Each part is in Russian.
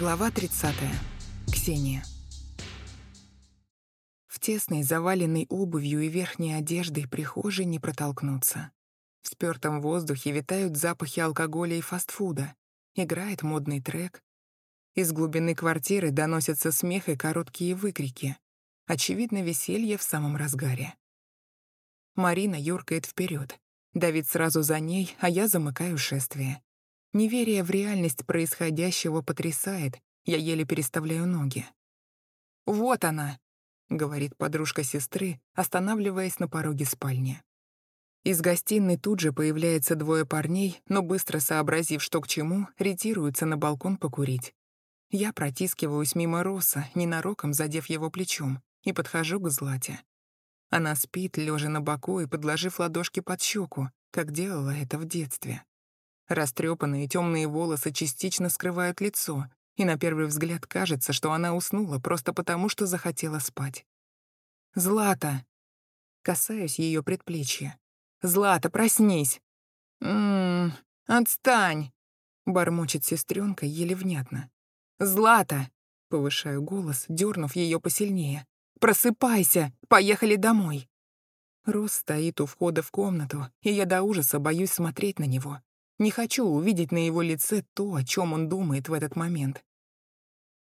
Глава 30. Ксения. В тесной, заваленной обувью и верхней одеждой прихожей не протолкнуться. В спёртом воздухе витают запахи алкоголя и фастфуда. Играет модный трек. Из глубины квартиры доносятся смех и короткие выкрики. Очевидно, веселье в самом разгаре. Марина юркает вперед. Давид сразу за ней, а я замыкаю шествие. Неверие в реальность происходящего потрясает, я еле переставляю ноги. «Вот она!» — говорит подружка сестры, останавливаясь на пороге спальни. Из гостиной тут же появляется двое парней, но быстро сообразив, что к чему, ретируются на балкон покурить. Я протискиваюсь мимо Роса, ненароком задев его плечом, и подхожу к Злате. Она спит, лежа на боку и подложив ладошки под щеку, как делала это в детстве. Растрепанные темные волосы частично скрывают лицо, и на первый взгляд кажется, что она уснула просто потому, что захотела спать. «Злата!» Касаюсь ее предплечья. «Злата, проснись!» «Ммм, отстань!» Бормочет сестренка еле внятно. «Злата!» Повышаю голос, дернув ее посильнее. «Просыпайся! Поехали домой!» Рос стоит у входа в комнату, и я до ужаса боюсь смотреть на него. Не хочу увидеть на его лице то, о чем он думает в этот момент.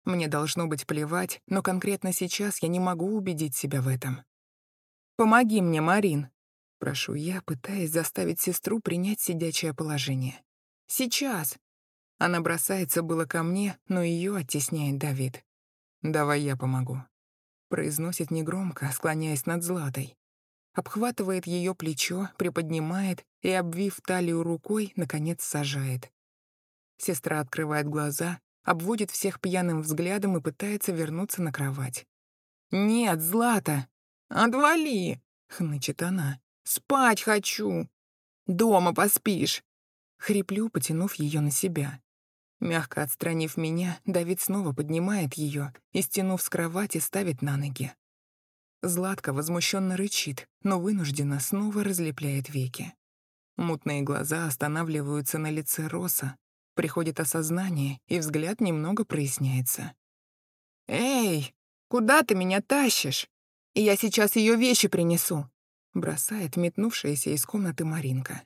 Мне должно быть плевать, но конкретно сейчас я не могу убедить себя в этом. «Помоги мне, Марин!» — прошу я, пытаясь заставить сестру принять сидячее положение. «Сейчас!» Она бросается было ко мне, но ее оттесняет Давид. «Давай я помогу», — произносит негромко, склоняясь над Златой обхватывает ее плечо, приподнимает и, обвив талию рукой, наконец сажает. Сестра открывает глаза, обводит всех пьяным взглядом и пытается вернуться на кровать. «Нет, Злата! Отвали!» — хнычет она. «Спать хочу! Дома поспишь!» Хриплю, потянув ее на себя. Мягко отстранив меня, Давид снова поднимает ее и, стянув с кровати, ставит на ноги. Златка возмущенно рычит, но вынужденно снова разлепляет веки. Мутные глаза останавливаются на лице Роса, приходит осознание, и взгляд немного проясняется. «Эй, куда ты меня тащишь? Я сейчас ее вещи принесу», бросает метнувшаяся из комнаты Маринка.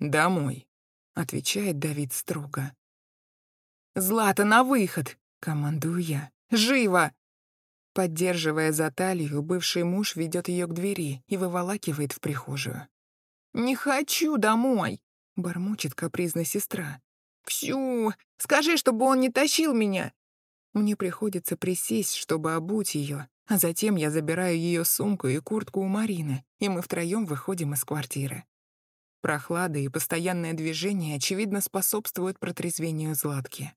«Домой», — отвечает Давид строго. «Злата, на выход!» — командую я. «Живо!» Поддерживая за талию, бывший муж ведет ее к двери и выволакивает в прихожую. «Не хочу домой!» — бормочет капризная сестра. «Ксю, скажи, чтобы он не тащил меня!» Мне приходится присесть, чтобы обуть ее, а затем я забираю ее сумку и куртку у Марины, и мы втроем выходим из квартиры. Прохлада и постоянное движение, очевидно, способствуют протрезвению Златки.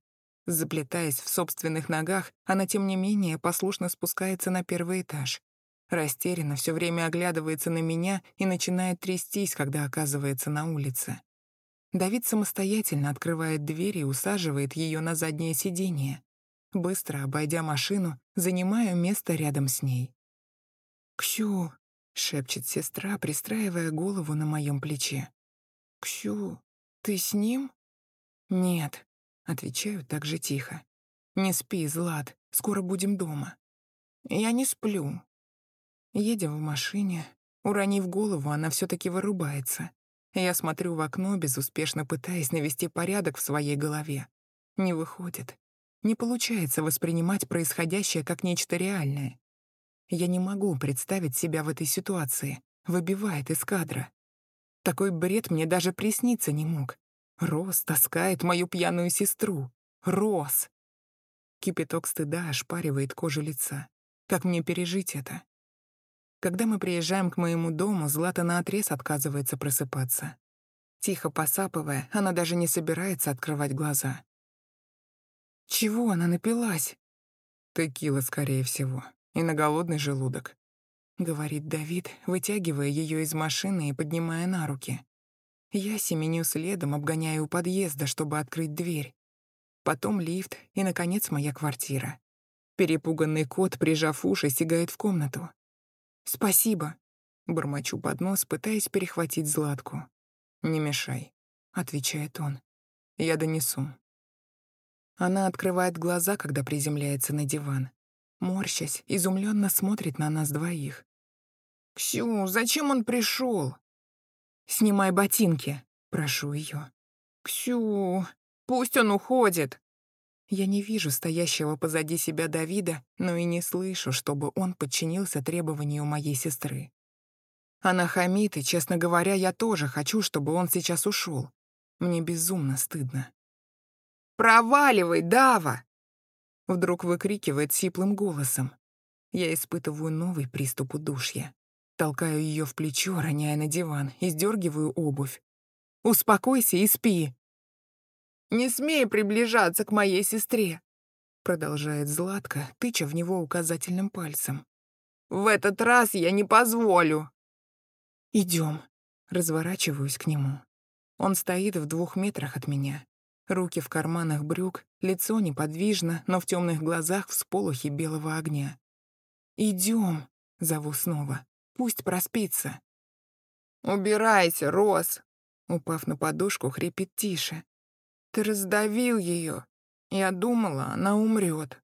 Заплетаясь в собственных ногах, она, тем не менее, послушно спускается на первый этаж. Растерянно все время оглядывается на меня и начинает трястись, когда оказывается на улице. Давид самостоятельно открывает дверь и усаживает ее на заднее сиденье. Быстро, обойдя машину, занимаю место рядом с ней. «Ксю», — шепчет сестра, пристраивая голову на моем плече. «Ксю, ты с ним?» «Нет», Отвечаю так же тихо. «Не спи, Злат, скоро будем дома». «Я не сплю». Едем в машине. Уронив голову, она все таки вырубается. Я смотрю в окно, безуспешно пытаясь навести порядок в своей голове. Не выходит. Не получается воспринимать происходящее как нечто реальное. Я не могу представить себя в этой ситуации. Выбивает из кадра. Такой бред мне даже присниться не мог. Рос таскает мою пьяную сестру. Рос! Кипяток стыда ошпаривает кожу лица. Как мне пережить это? Когда мы приезжаем к моему дому, Злата наотрез отказывается просыпаться. Тихо посапывая, она даже не собирается открывать глаза. Чего она напилась? Текила, скорее всего, и на голодный желудок, — говорит Давид, вытягивая ее из машины и поднимая на руки. Я семеню следом, обгоняя у подъезда, чтобы открыть дверь. Потом лифт и, наконец, моя квартира. Перепуганный кот, прижав уши, сигает в комнату. «Спасибо», — бормочу под нос, пытаясь перехватить Златку. «Не мешай», — отвечает он. «Я донесу». Она открывает глаза, когда приземляется на диван. Морщась, изумленно смотрит на нас двоих. «Ксю, зачем он пришел? «Снимай ботинки», — прошу ее. «Ксю, пусть он уходит». Я не вижу стоящего позади себя Давида, но и не слышу, чтобы он подчинился требованию моей сестры. Она хамит, и, честно говоря, я тоже хочу, чтобы он сейчас ушел. Мне безумно стыдно. «Проваливай, Дава!» Вдруг выкрикивает сиплым голосом. Я испытываю новый приступ удушья. Толкаю ее в плечо, роняя на диван, и сдергиваю обувь. «Успокойся и спи!» «Не смей приближаться к моей сестре!» Продолжает Златка, тыча в него указательным пальцем. «В этот раз я не позволю!» Идем. Разворачиваюсь к нему. Он стоит в двух метрах от меня. Руки в карманах брюк, лицо неподвижно, но в темных глазах всполохи белого огня. Идем, зову снова. Пусть проспится. «Убирайся, Рос!» Упав на подушку, хрипит тише. «Ты раздавил ее. Я думала, она умрет.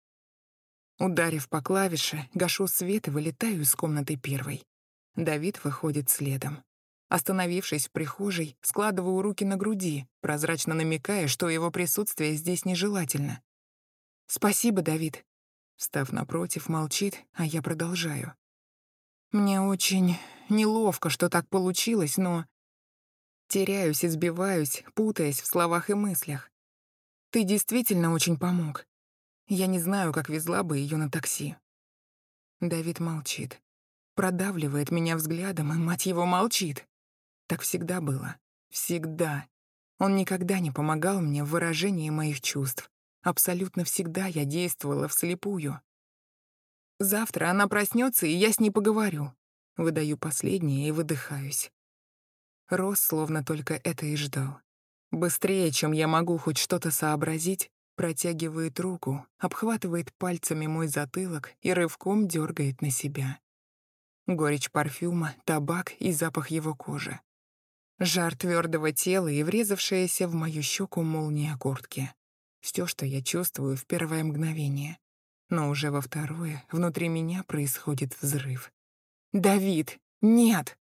Ударив по клавише, гашу свет и вылетаю из комнаты первой. Давид выходит следом. Остановившись в прихожей, складываю руки на груди, прозрачно намекая, что его присутствие здесь нежелательно. «Спасибо, Давид». Встав напротив, молчит, а я продолжаю. «Мне очень неловко, что так получилось, но...» Теряюсь и сбиваюсь, путаясь в словах и мыслях. «Ты действительно очень помог. Я не знаю, как везла бы ее на такси». Давид молчит. Продавливает меня взглядом, и мать его молчит. Так всегда было. Всегда. Он никогда не помогал мне в выражении моих чувств. Абсолютно всегда я действовала вслепую. Завтра она проснется, и я с ней поговорю. Выдаю последнее и выдыхаюсь. Рос словно только это и ждал. Быстрее, чем я могу хоть что-то сообразить, протягивает руку, обхватывает пальцами мой затылок и рывком дергает на себя. Горечь парфюма, табак и запах его кожи. Жар твердого тела и врезавшаяся в мою щеку молния куртки. Все, что я чувствую в первое мгновение. Но уже во второе внутри меня происходит взрыв. «Давид, нет!»